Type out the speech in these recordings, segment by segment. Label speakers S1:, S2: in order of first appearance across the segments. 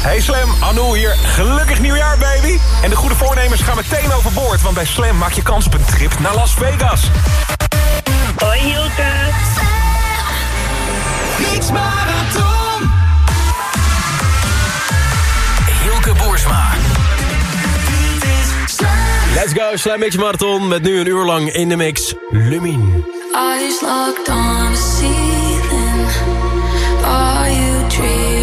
S1: Hey Slam, Anu hier. Gelukkig nieuwjaar, baby. En de goede voornemens gaan meteen overboord... want bij Slam maak je kans op een trip naar Las Vegas.
S2: Hoi Hilke.
S3: Mix Marathon.
S4: Hilke Boersma.
S5: Let's go, Slam Mix Marathon. Met nu een uur lang in de mix. Lumin.
S6: Eyes locked on the ceiling. Are you dreaming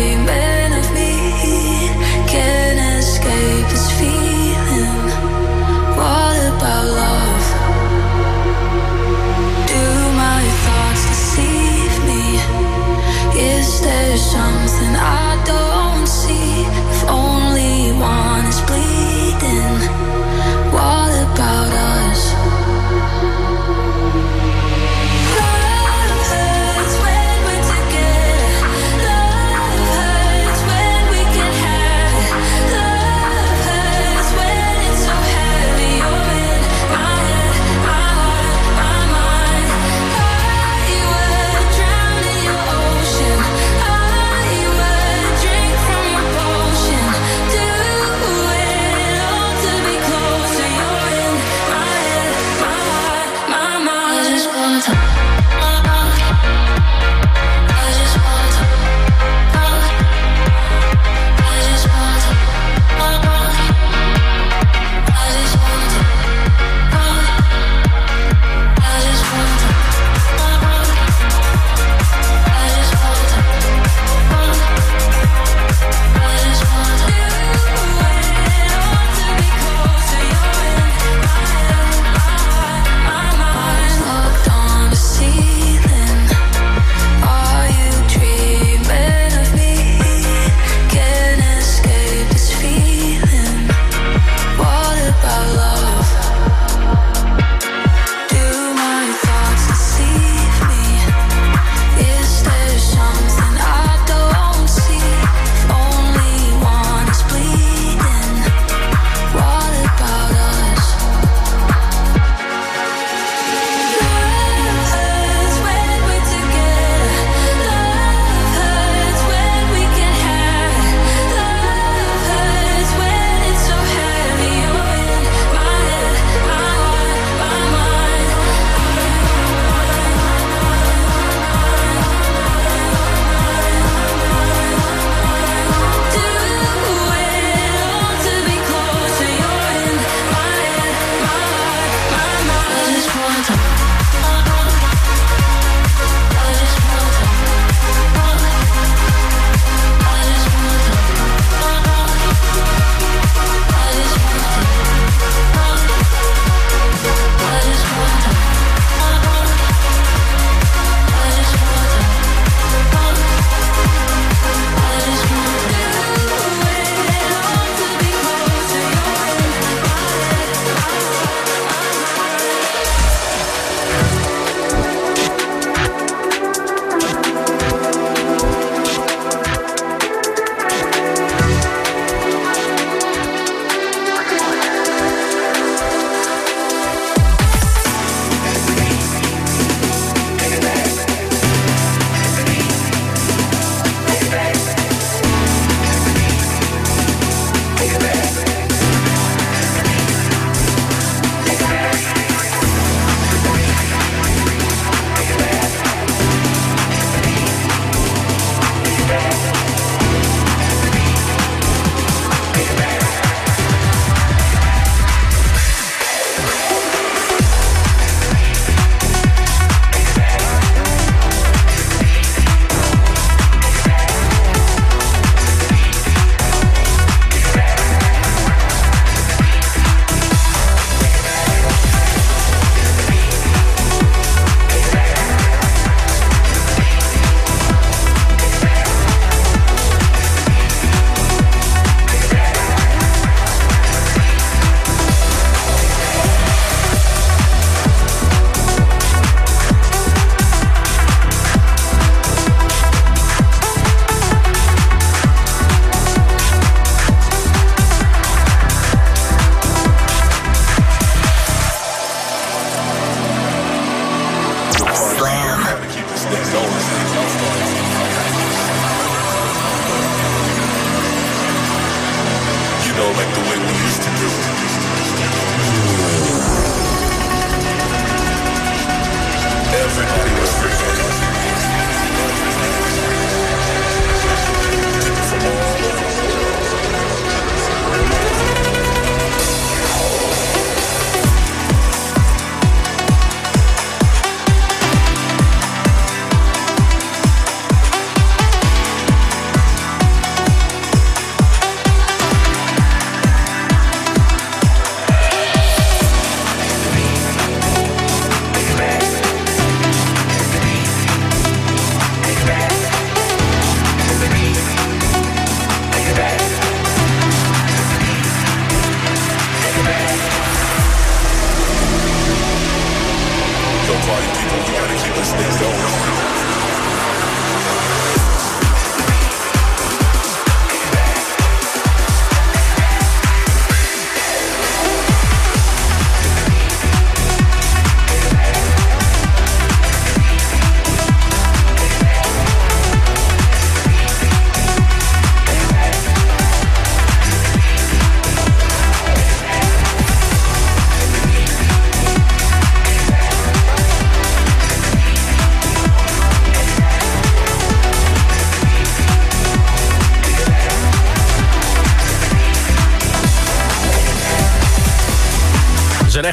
S7: Shine.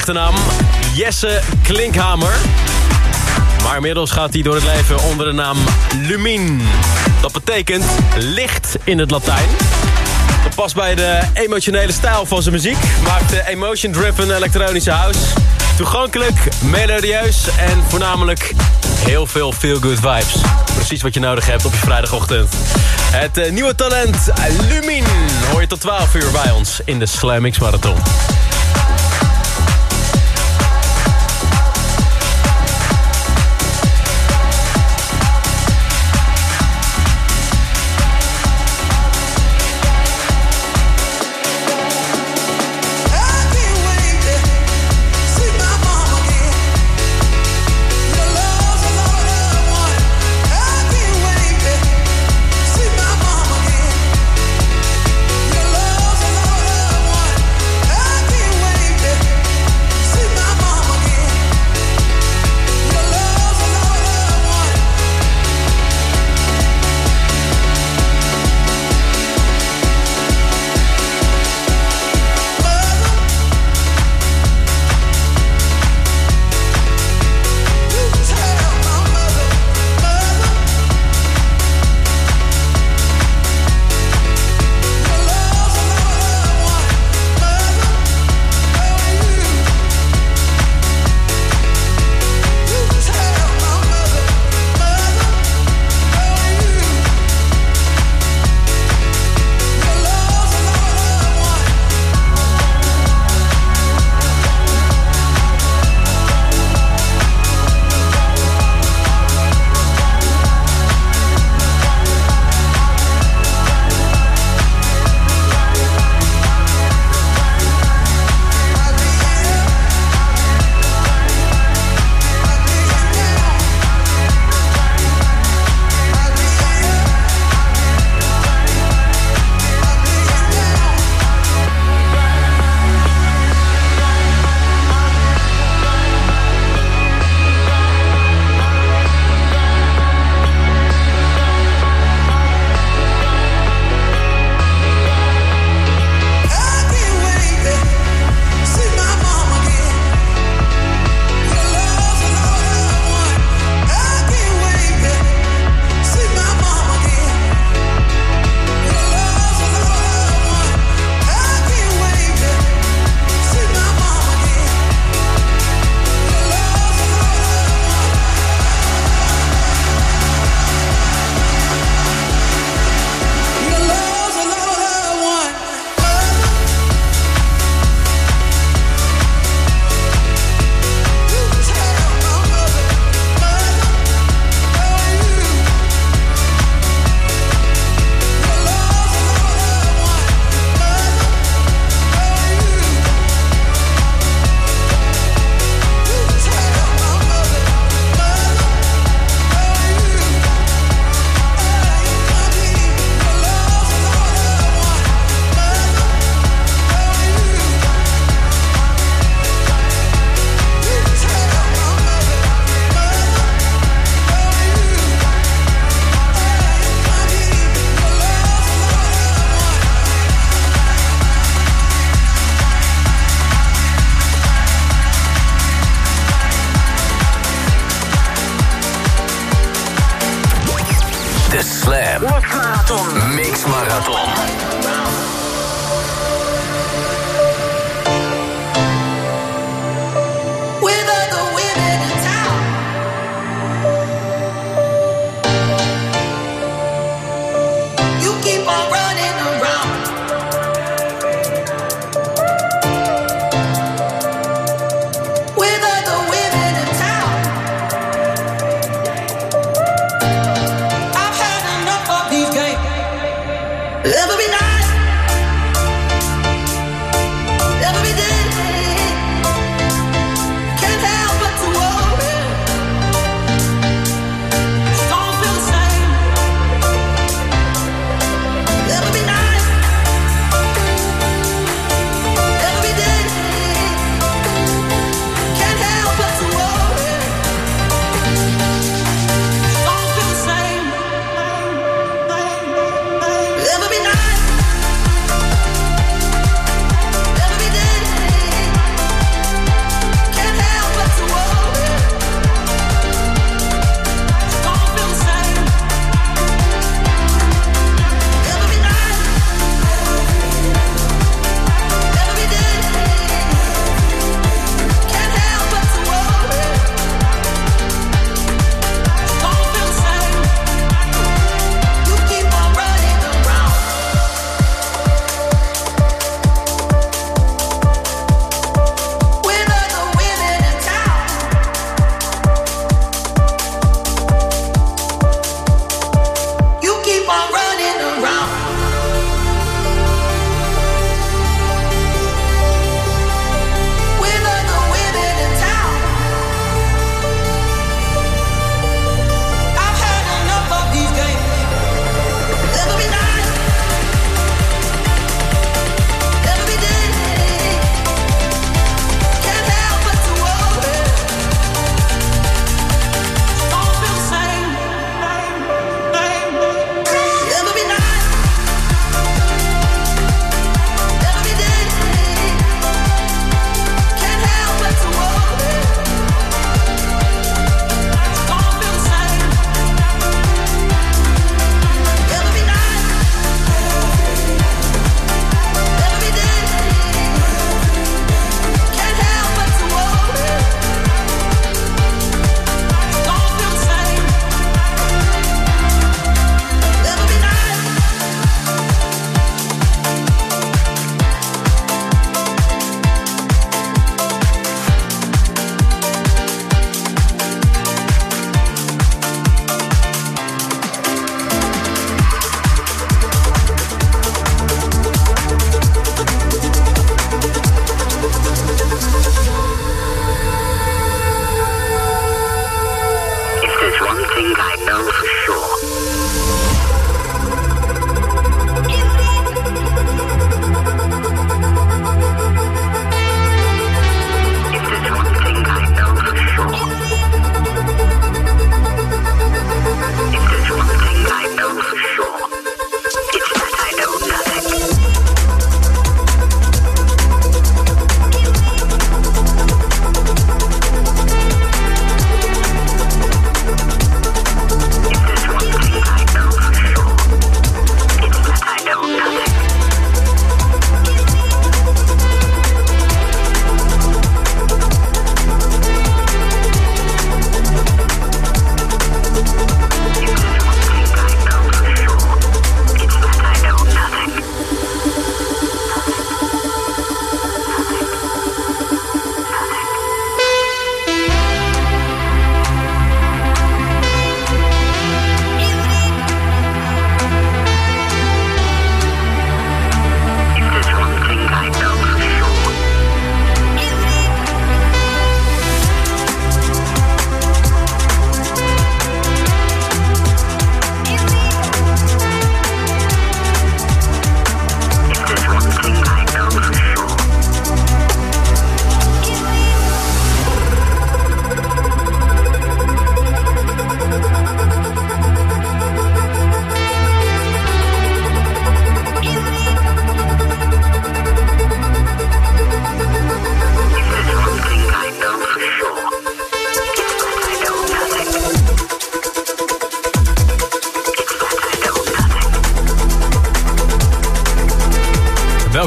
S7: Echte naam Jesse Klinkhamer. Maar inmiddels gaat hij door het leven onder de naam Lumin. Dat betekent licht in het Latijn. Dat past bij de emotionele stijl van zijn muziek. Maakt emotion-driven elektronische house. Toegankelijk, melodieus en voornamelijk heel veel feel-good vibes. Precies wat je nodig hebt op je vrijdagochtend. Het uh, nieuwe talent Lumin hoor je tot 12 uur bij ons in de Slam X Marathon.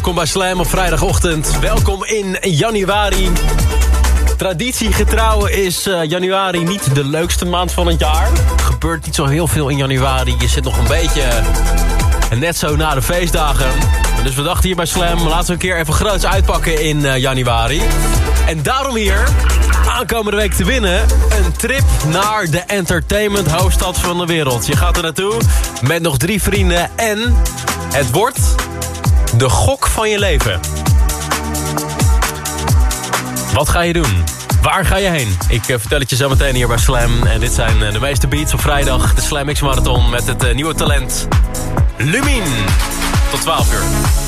S5: Welkom bij Slam op vrijdagochtend. Welkom in januari. Traditiegetrouw is uh, januari niet de leukste maand van het jaar. Er gebeurt niet zo heel veel in januari. Je zit nog een beetje net zo na de feestdagen. Dus we dachten hier bij Slam, laten we een keer even groots uitpakken in uh, januari. En daarom hier, aankomende week te winnen... een trip naar de entertainment hoofdstad van de wereld. Je gaat er naartoe met nog drie vrienden en het wordt de gok van je leven. Wat ga je doen? Waar ga je heen? Ik uh, vertel het je zo meteen hier bij Slam. En dit zijn uh, de meeste beats op vrijdag. De Slam X Marathon met het uh, nieuwe talent Lumin. Tot 12 uur.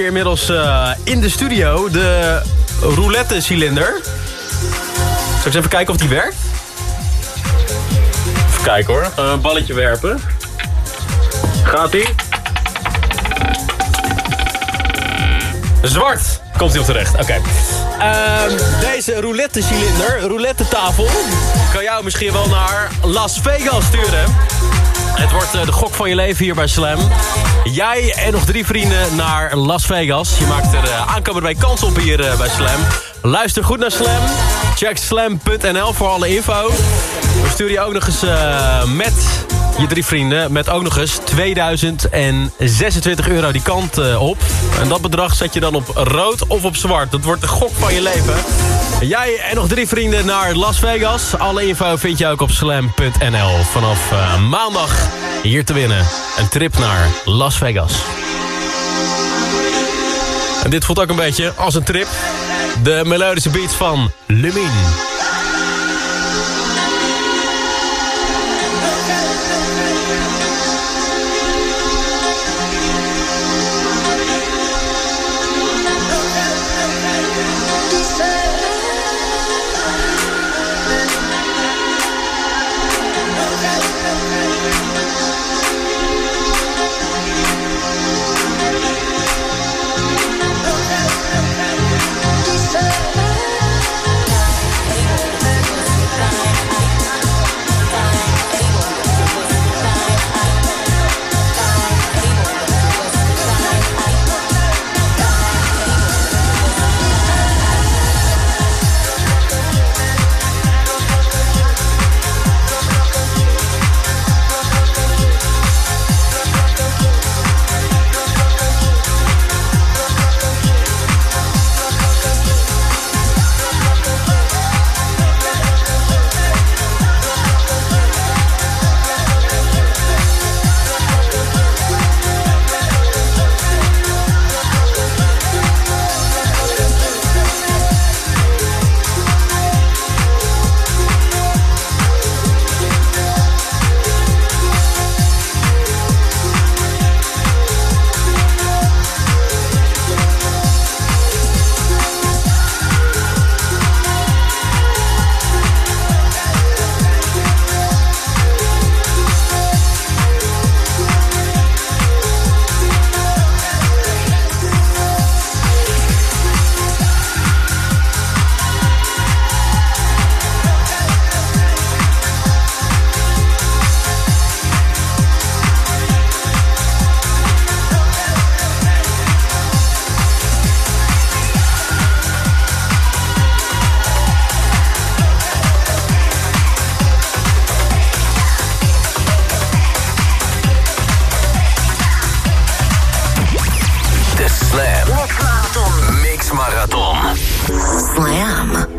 S5: Hier inmiddels eh, in de studio. De roulette cilinder. Zal ik eens even kijken of die werkt? Even kijken hoor. We een balletje werpen. Gaat die? Zwart komt hij op terecht. Oké. Ehm, deze roulette cilinder, roulette tafel, kan jou misschien wel naar Las Vegas sturen. Het wordt eh, de gok van je leven hier bij Slam. Jij en nog drie vrienden naar Las Vegas. Je maakt er uh, aankomen bij kans op hier uh, bij Slam. Luister goed naar Slam. Check slam.nl voor alle info. We sturen je ook nog eens met je drie vrienden... met ook nog eens 2026 euro die kant op. En dat bedrag zet je dan op rood of op zwart. Dat wordt de gok van je leven. Jij en nog drie vrienden naar Las Vegas. Alle info vind je ook op slam.nl. Vanaf maandag hier te winnen. Een trip naar Las Vegas. En dit voelt ook een beetje als een trip. De melodische beats van Lumin. Slam.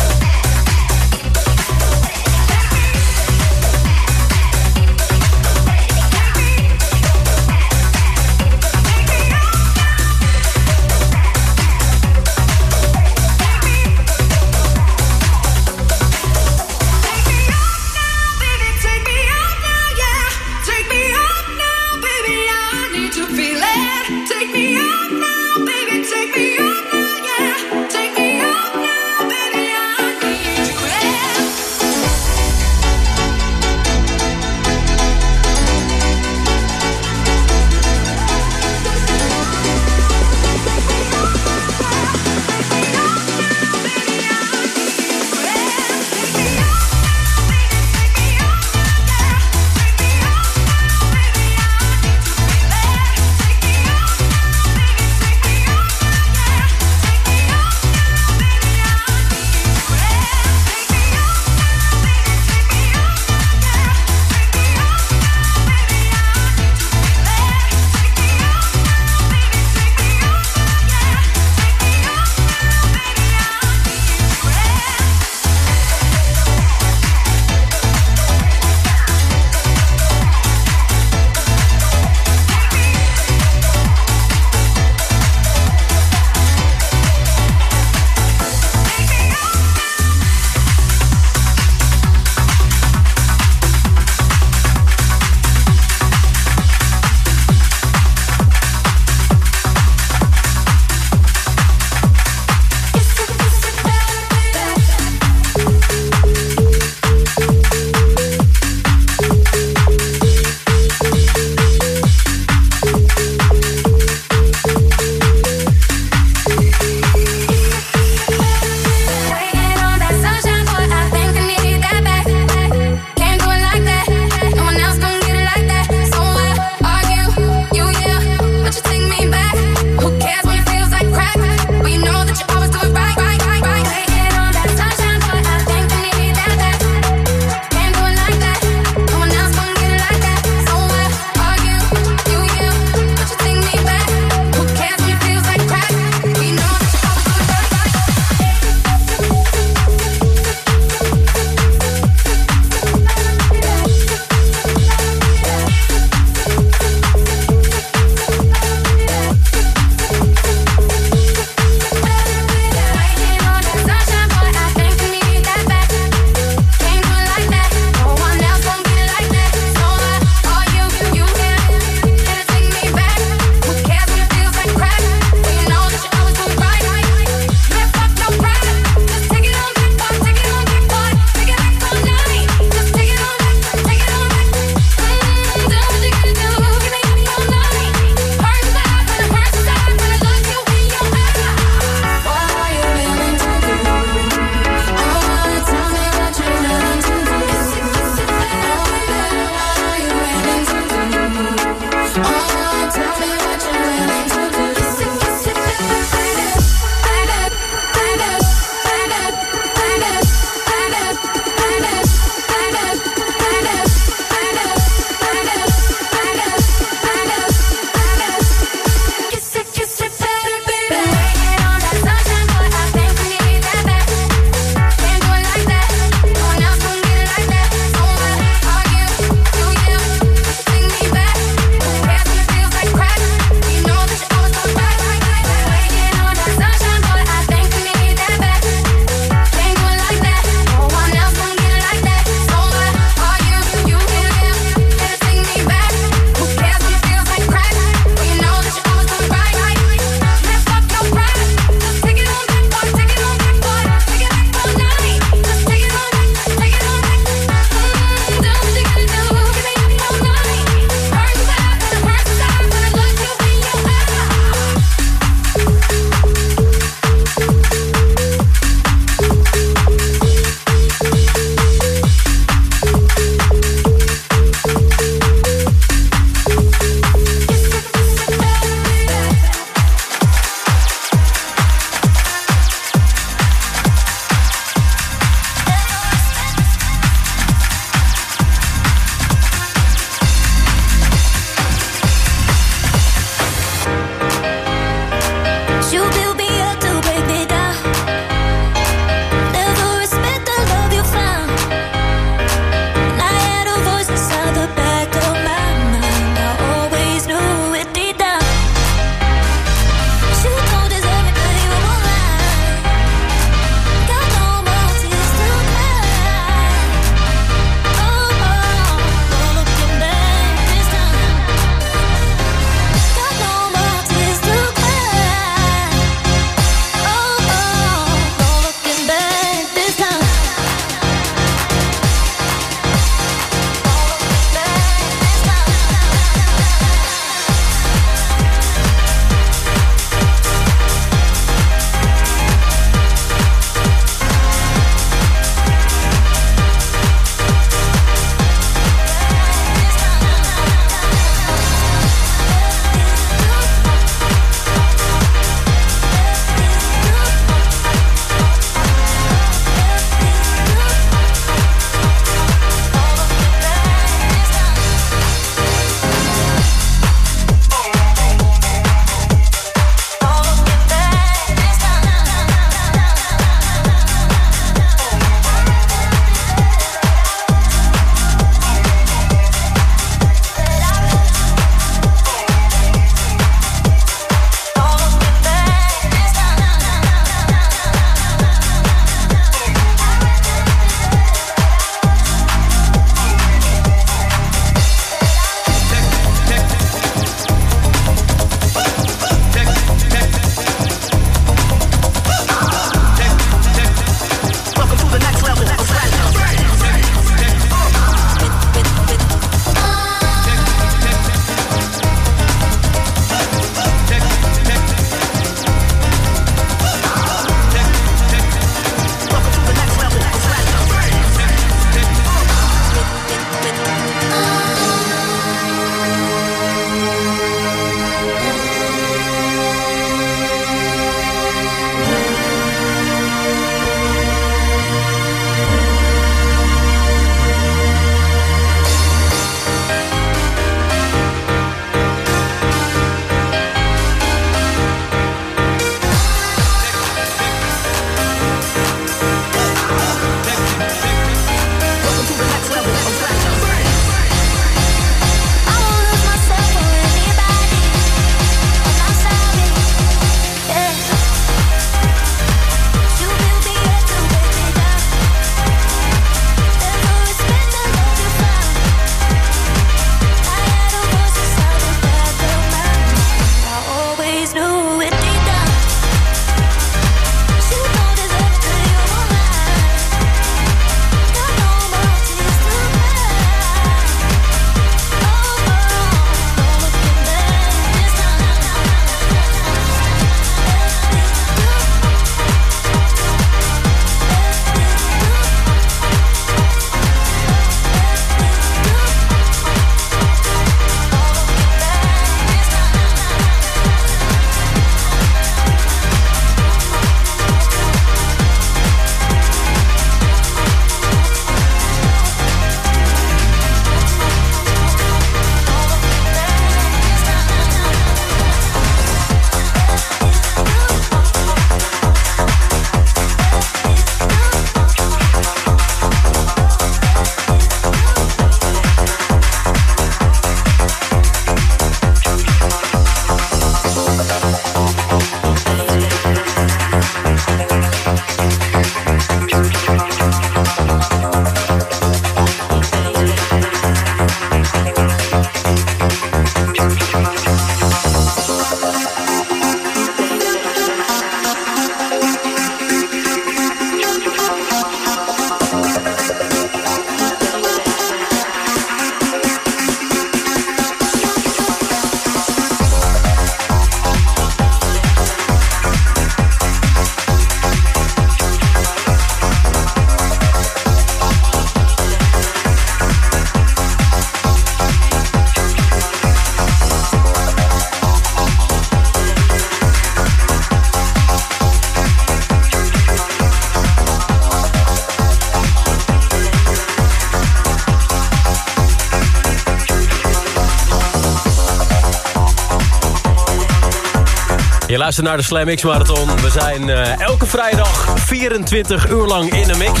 S5: Je luistert naar de Slam X Marathon. We zijn uh, elke vrijdag 24 uur lang in een mix.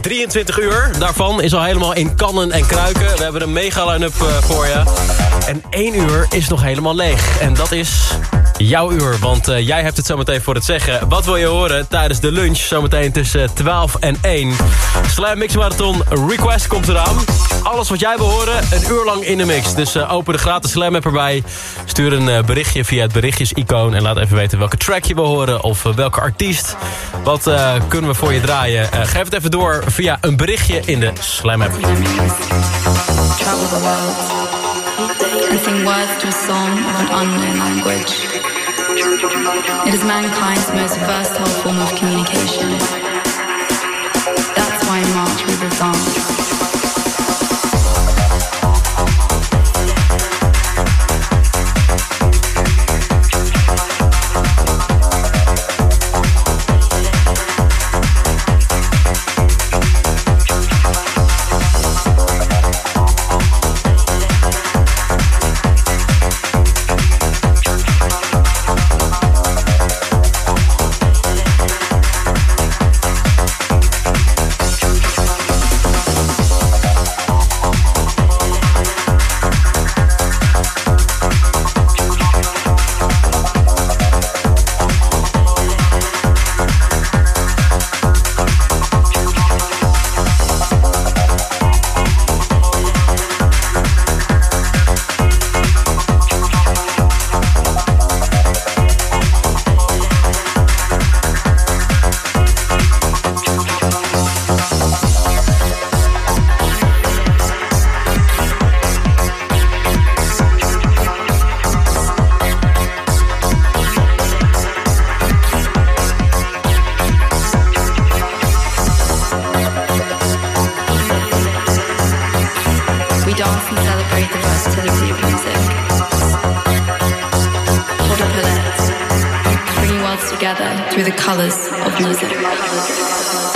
S5: 23 uur daarvan is al helemaal in kannen en kruiken. We hebben een mega line-up uh, voor je. En 1 uur is nog helemaal leeg. En dat is jouw uur, want uh, jij hebt het zometeen voor het zeggen. Wat wil je horen tijdens de lunch, zometeen tussen 12 en 1. Slam Mix Marathon Request komt eraan. Alles wat jij wil horen, een uur lang in de mix. Dus open de gratis Slam app erbij. Stuur een uh, berichtje via het berichtjes-icoon... en laat even weten welke track je wil horen of welke artiest. Wat kunnen we voor je draaien? geef het even door via een berichtje in de Slam app.
S8: Travel the world and sing words to a song of an unknown language. It is mankind's most versatile form of communication. That's why March we will. dance
S6: and celebrate the versatility of music. Hold up her bringing worlds together through the colors of music.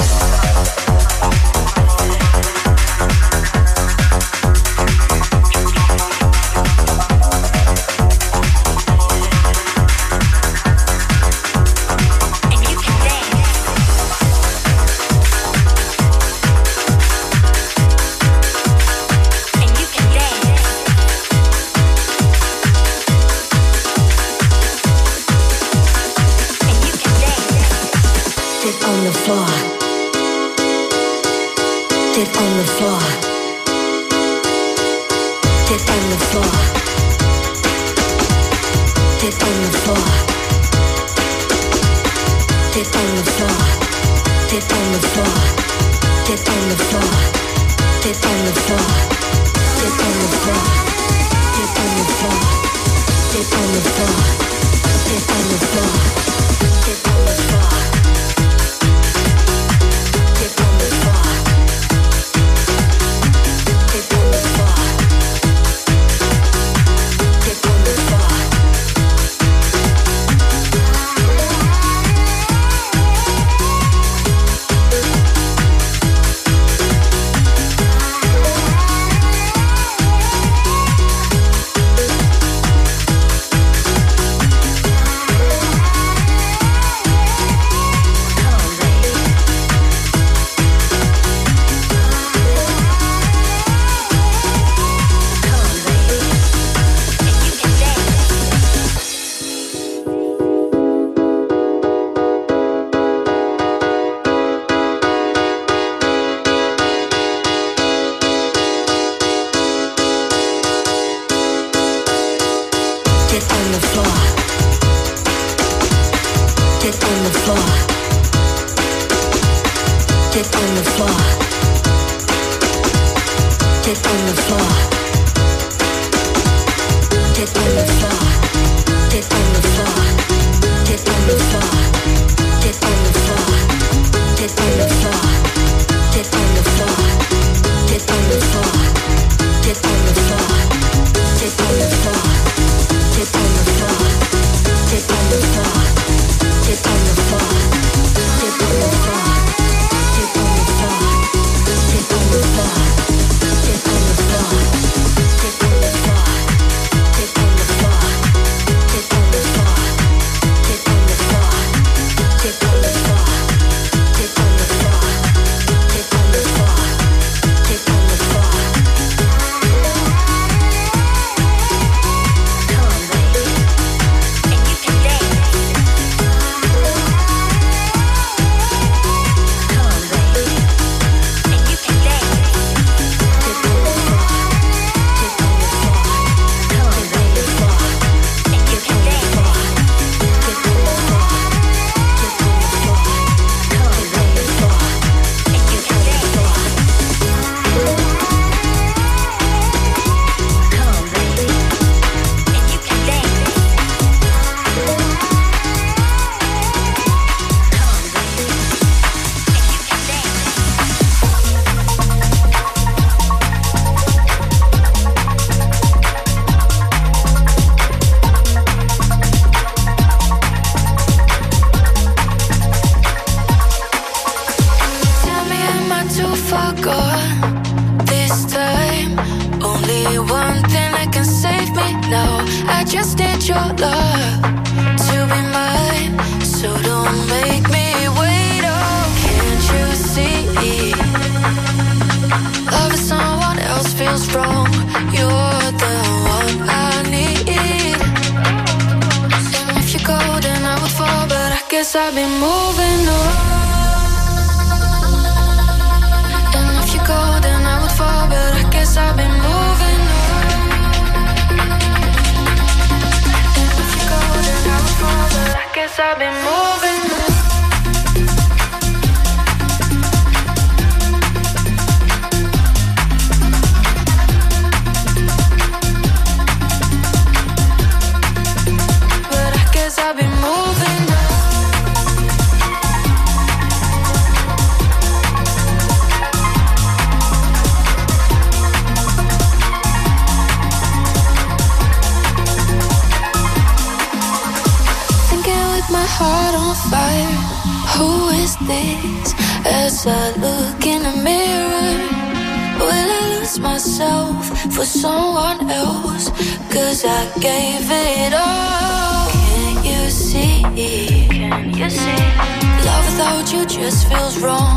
S6: Just feels wrong.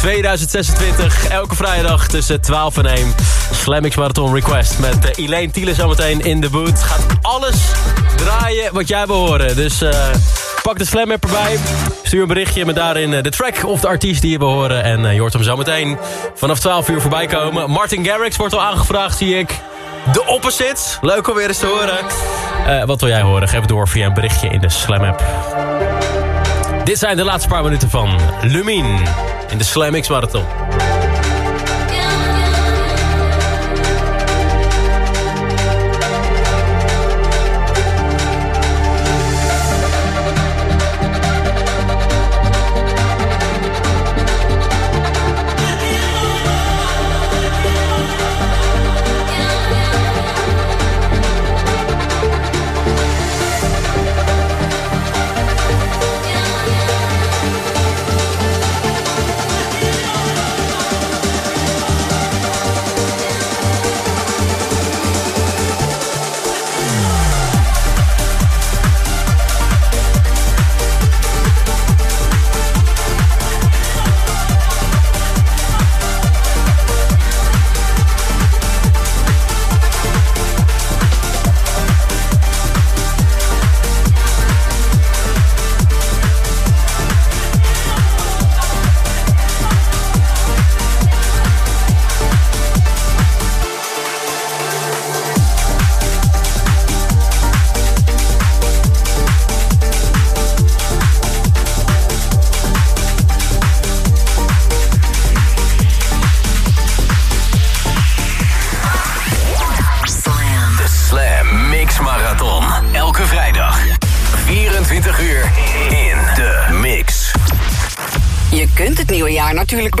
S5: 2026 elke vrijdag tussen 12 en 1 Slam Mix Marathon Request met eh, Elaine Thiele zometeen in de boot. Gaat alles draaien wat jij wil. Dus eh, pak de Slam app erbij. Stuur een berichtje met daarin eh, de track of de artiest die je wil horen. En je hoort hem zometeen vanaf 12 uur voorbij komen. Martin Garrix wordt al aangevraagd, zie ik. De Opposites. Leuk om weer eens te horen. Wat wil jij horen? Geef het door via een berichtje in de Slam app. Dit zijn de laatste paar minuten van Lumin in de Slam Marathon.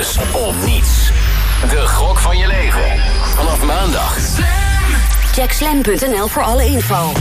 S4: Alles niets. De gok van je leven. Vanaf maandag.
S9: Check slam.nl voor alle info.